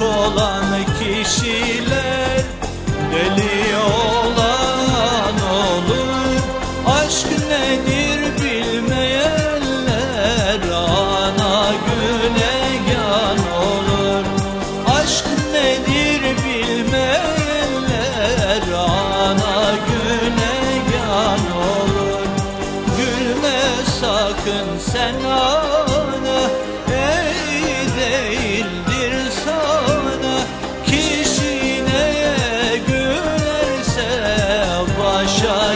Olan kişiler deli olan olur. Aşk nedir bilmeyenler ana gülegan olur. Aşk nedir bilmeyenler ana gülegan olur. Gülme sakın sen ana